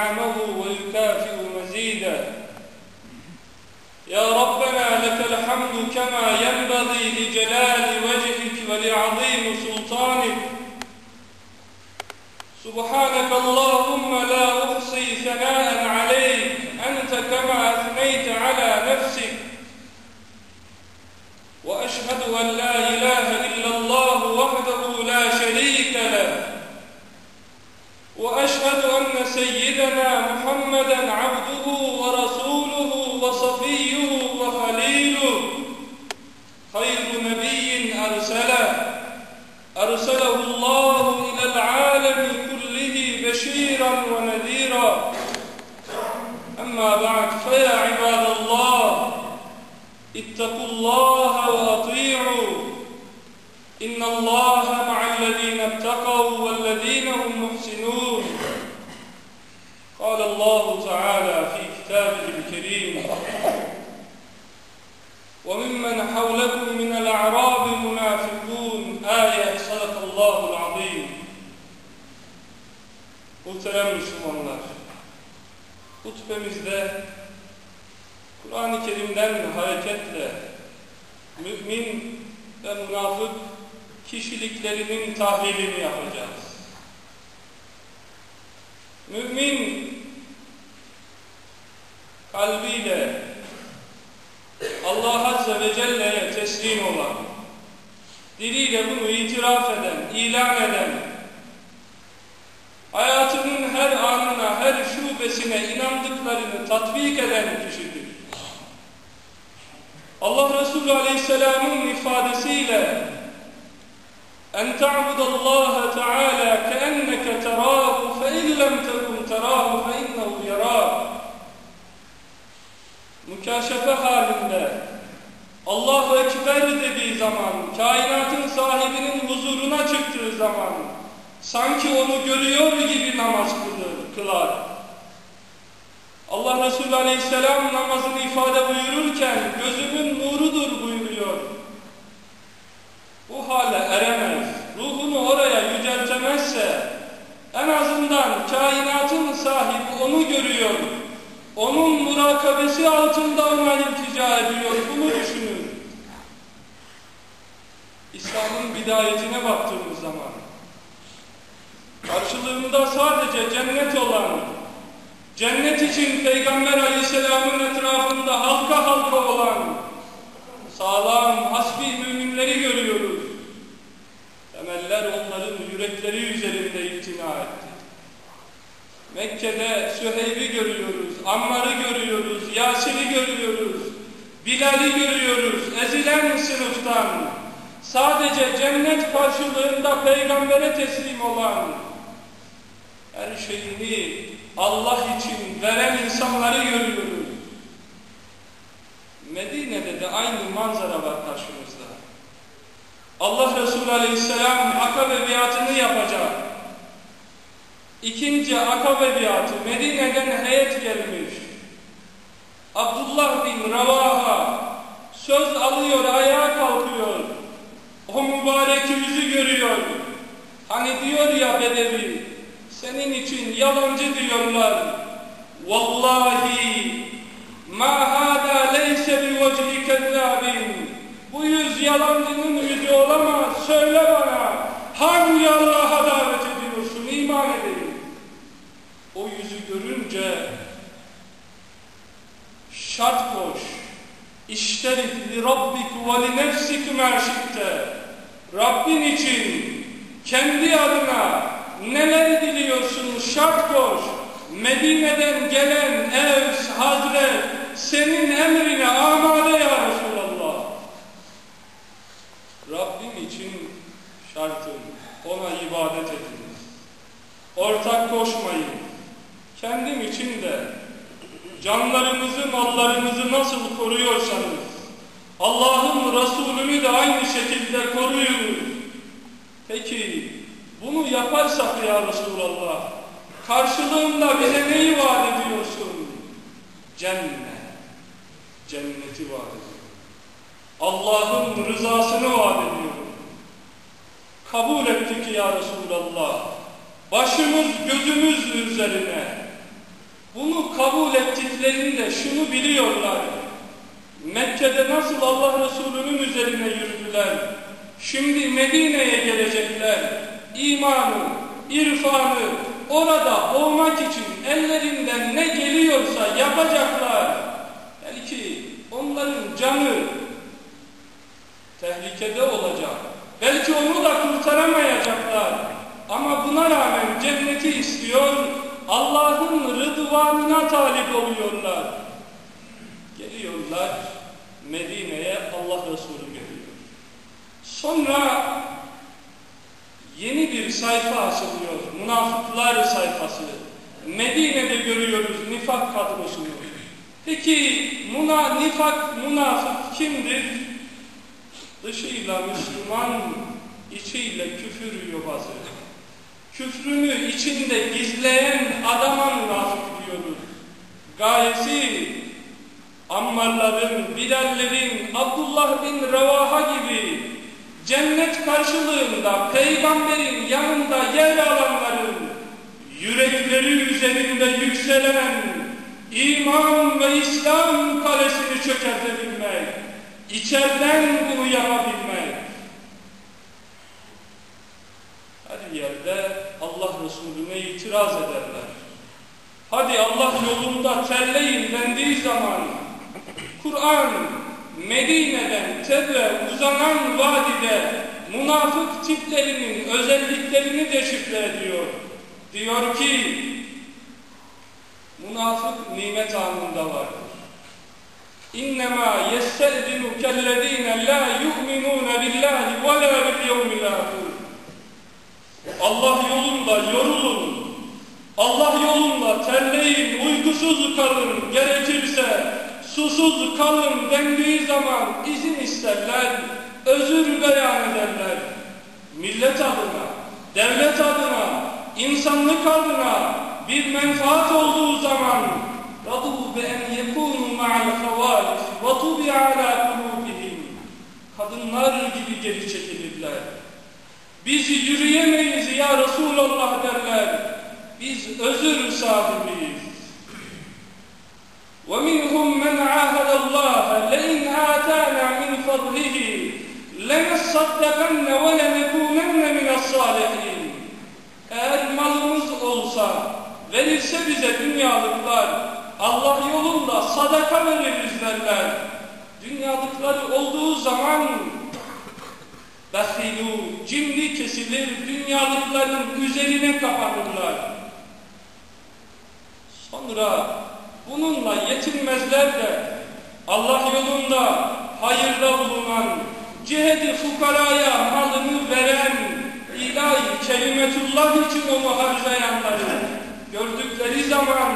نعمه ويكافئ مزيدا. يا ربنا لك الحمد كما ينبغي لجلال وجهك ولعظيم سلطانك. سبحانك اللهم لا أحصي ثناء عليك. أنت كما أثنيت على نفسك. وأشهد أن لا إله وأشهد أن سيدنا محمدا عبده ورسوله وصفيه وخليله. خير نبي أرسله. أرسله الله إلى العالم كله بشيرا ونذيرا. أما بعد فيا عباد الله اتقوا الله وأطيعوا. إن الله مع الذين اتقوا والذين هم محسنون الله تعالى في كتابه الكريم وممن حولكم من الأعراب منافقون آية صدق الله العظيم Muhterem Müslümanlar, hutbemizde Kur'an-ı Kerim'den hareketle mümin ve münafık kişiliklerinin tahlilini yapacağız. Mümin kalbiyle Allah Azze ve Celle'ye teslim olan, diliyle bunu itiraf eden, ilan eden, hayatının her anına, her şubesine inandıklarını tatbik eden kişidir. Allah Resulü Aleyhisselam'ın ifadesiyle en ta'budallaha teala keenneke terahu fe in lem tekun terahu fe innehu Mükaşefe halinde Allahu Ekber dediği zaman, kainatın sahibinin huzuruna çıktığı zaman sanki onu görüyor gibi namaz kılır, kılar. Allah Resulü Aleyhisselam namazını ifade buyururken gözümün nurudur buyuruyor. Bu hale eremez, ruhunu oraya yüceltemezse en azından kainatın sahibi onu görüyor, onun murakabesi altında ona iltica ediyor, bunu düşünür. İslam'ın bidayetine baktığımız zaman karşılığında sadece cennet olan, cennet için Peygamber Aleyhisselam'ın etrafında halka halka olan sağlam, hasbi müminleri görüyoruz. Temeller onların yürekleri üzerinde iktina etti. Mekke'de Süheyb'i görüyoruz, Ammar'ı görüyoruz, Yasir'i görüyoruz, Bilal'i görüyoruz, ezilen sınıftan, sadece cennet karşılığında peygambere teslim olan, her şeyini Allah için veren insanları görüyoruz. Medine'de de aynı manzara var karşımızda. Allah Resulü Aleyhisselam akabe biatını yapacak. İkinci akabe biatı Medine'den heyet gelmiş. Abdullah bin Ravaha söz alıyor, ayağa kalkıyor. O mübarek yüzü görüyor. Hani diyor ya Bedevi, senin için yalancı diyorlar. Vallahi ma hâdâ leyse bi vecli kezzâbin. Bu yüz yalancının yüzü olamaz. Söyle bana, hangi Allah'a davet ediyorsun, iman edeyim. O yüzü görünce şart koş. İşterik li rabbik ve li nefsik merşitte. Rabbin için kendi adına neler diliyorsun şart koş. Medine'den gelen Evs, Hazret senin emrine amade ya Resulallah. Rabbim için şartım ona ibadet ediniz. Ortak koşmayın. Kendim için de canlarınızı, mallarınızı nasıl koruyorsanız Allah'ın Resulünü de aynı şekilde koruyunuz. Peki bunu yaparsak ya Resulallah karşılığında bize neyi vaat ediyorsun? Cennet. Cenneti vaat ediyor. Allah'ın rızasını vaat ediyor. Kabul ettik ya Resulallah. Başımız gözümüz üzerine gönüllerinde şunu biliyorlar. Mekke'de nasıl Allah Resulü'nün üzerine yürüdüler. Şimdi Medine'ye gelecekler. İmanı, irfanı orada olmak için ellerinden ne geliyorsa yapacaklar. Belki onların canı tehlikede olacak. Belki onu da kurtaramayacaklar. Ama buna rağmen cenneti istiyor, Allah'ın rıdvanına talip oluyorlar. Geliyorlar Medine'ye Allah Resulü geliyor. Sonra yeni bir sayfa açılıyor. Münafıklar sayfası. Medine'de görüyoruz nifak kadrosunu. Peki muna, nifak, münafık kimdir? Dışıyla Müslüman, içiyle küfür yobazı. Küfrünü içinde gizleyen adama münafık diyoruz. Gayesi Ammarların, Bilallerin, Abdullah bin Revaha gibi cennet karşılığında peygamberin yanında yer alanların yürekleri üzerinde yükselen iman ve İslam kalesini çökertebilmek, içeriden bunu yapabilmek. Her yerde Resulüne itiraz ederler. Hadi Allah yolunda terleyin dendiği zaman Kur'an Medine'den Teb'e uzanan vadide münafık tiplerinin özelliklerini deşifre ediyor. Diyor ki münafık nimet anında vardır. İnnemâ yestedinukellezîne lâ yu'minûne billâhi ve lâ bil yevmil âhir. Allah yolunda yorulun. Allah yolunda terleyin, uykusuz kalın, gerekirse susuz kalın dendiği zaman izin isterler, özür beyan ederler. Millet adına, devlet adına, insanlık adına bir menfaat olduğu zaman رَضُوا بَاَنْ يَكُونُوا مَعَ الْخَوَالِفِ وَطُبِعَ عَلَى قُلُوبِهِمْ Kadınlar gibi geri çekilirler. Biz yürüyemeyiz ya Resulallah derler. Biz özür sahibiyiz. ومنهم من عاهد الله لئن آتانا من فضله لنصدقن ولنكونن من الصالحين Eğer malımız olsa, verilse bize dünyalıklar, Allah yolunda sadaka veririz derler. Dünyalıkları olduğu zaman Behilu, cimri kesilir, dünyalıkların üzerine kapanırlar. Sonra bununla yetinmezler de Allah yolunda hayırda bulunan, cihedi fukaraya malını veren, ilahi kelimetullah için onu harcayanları gördükleri zaman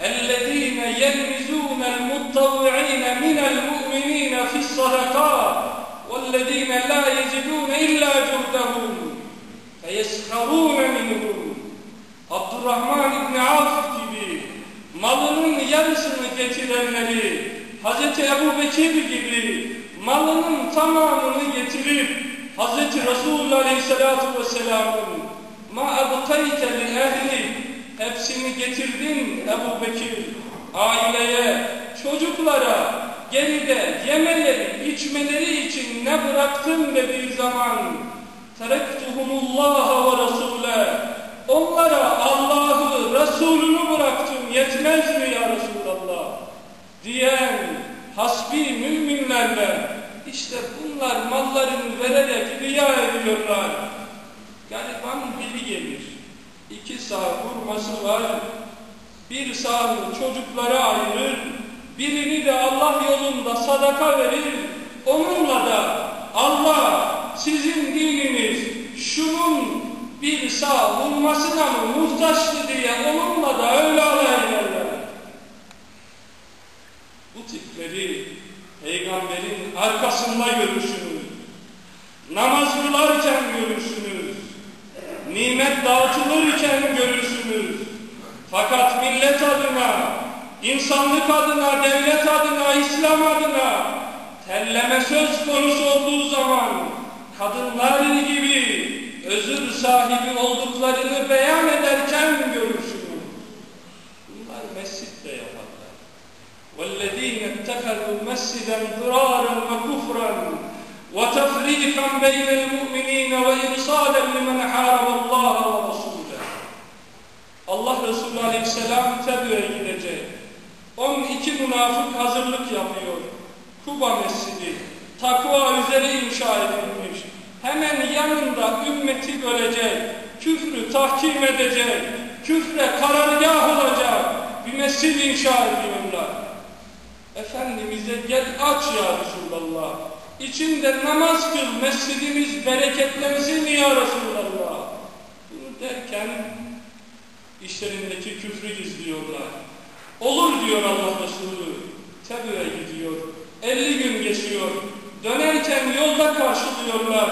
اَلَّذ۪ينَ يَلْمِزُونَ الْمُتَّوِعِينَ مِنَ الْمُؤْمِنِينَ فِي الصَّدَقَاتِ وَالَّذ۪ينَ لَا يَجِدُونَ إِلَّا جُهْدَهُمْ فَيَسْخَرُونَ مِنْهُمْ Abdurrahman İbni Avf gibi malının yarısını getirenleri Hz. Ebu Bekir gibi malının tamamını getirip Hz. Resulullah Aleyhisselatü Vesselam'ın ma ebkayte li ehli hepsini getirdin Ebu Bekir aileye, çocuklara geride yemeleri, içmeleri için ne bıraktın dediği zaman terektuhumullaha ve rasule onlara Allah'ı, Resulünü bıraktım yetmez mi ya Resulallah diyen hasbi müminlerle işte bunlar mallarını vererek riya ediyorlar. Gariban biri gelir. İki sağ hurması var. Bir sağını çocuklara ayırır. Birini de Allah yolunda sadaka verir. Onunla da Allah sizin dininiz şunun bir sağ hurmasına mı muhtaçtı diye onunla da öyle alay ederler. Bu tipleri peygamberin arkasında görürsünüz. Namaz kılarken görürsünüz. Nimet dağıtılırken görürsünüz. Fakat millet adına, insanlık adına, devlet adına, İslam adına telleme söz konusu olduğu zaman kadınlar gibi özür sahibi olduklarını beyan ederken görürsünüz. Bunlar mescitte yaparlar. اتخذوا مسجدا ضرارا وكفرا وتفريقا بين المؤمنين وإرصادا لمن حارب الله ورسوله Allah Resulü Aleyhisselam Tebü'ye gidecek. 12 münafık hazırlık yapıyor. Kuba Mescidi takva üzere inşa edilmiş. Hemen yanında ümmeti bölecek, küfrü tahkim edecek, küfre karargah olacak bir mescid inşa ediyorlar. Efendimiz'e gel aç ya Resulallah. İçinde namaz kıl, mescidimiz bereketlensin ya Resulallah. Bunu derken işlerindeki küfrü gizliyorlar. Olur diyor Allah Resulü. Tebü'ye gidiyor. 50 gün geçiyor. Dönerken yolda karşılıyorlar.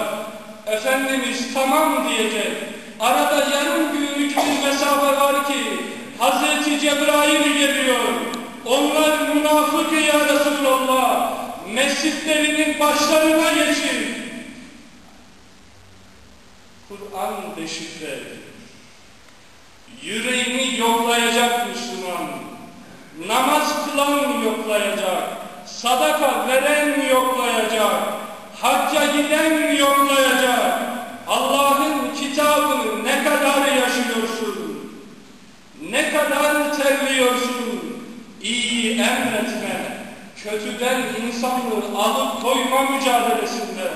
Efendimiz tamam diyecek. Arada yarım günlük bir mesafe var ki Hazreti Cebrail geliyor. Onlar münafık ya Resulallah. Mescitlerinin başlarına geçin. Kur'an deşifre Yüreğini yoklayacak Müslüman Namaz kılan yoklayacak. Sadaka veren yoklayacak. Hacca giden yoklayacak. Allah'ın kitabını ne kadar yaşıyorsun? Ne kadar terliyorsun? İyi emretme, kötüden insanlığı alıp koyma mücadelesinde.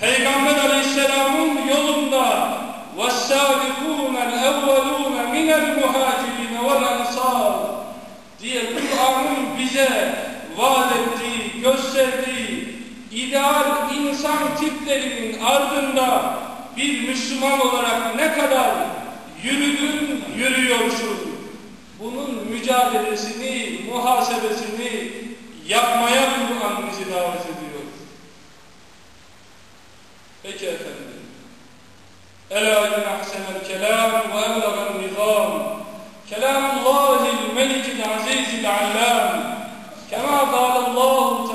Peygamber Aleyhisselam'ın yolunda وَالسَّابِقُونَ الْاَوَّلُونَ مِنَ الْمُهَاجِرِينَ وَالْاَنْصَارِ diye Kur'an'ın bize vaat ettiği, gösterdiği ideal insan tiplerinin ardında bir Müslüman olarak ne kadar yürüdün, yürüyorsun. Bunun mücadelesini, muhasebesini yapmaya Kur'an bizi davet ediyor. Peki efendim. Ela in ahsenel kelam ve eblegan nizam. الملك العزيز العلام كما قال الله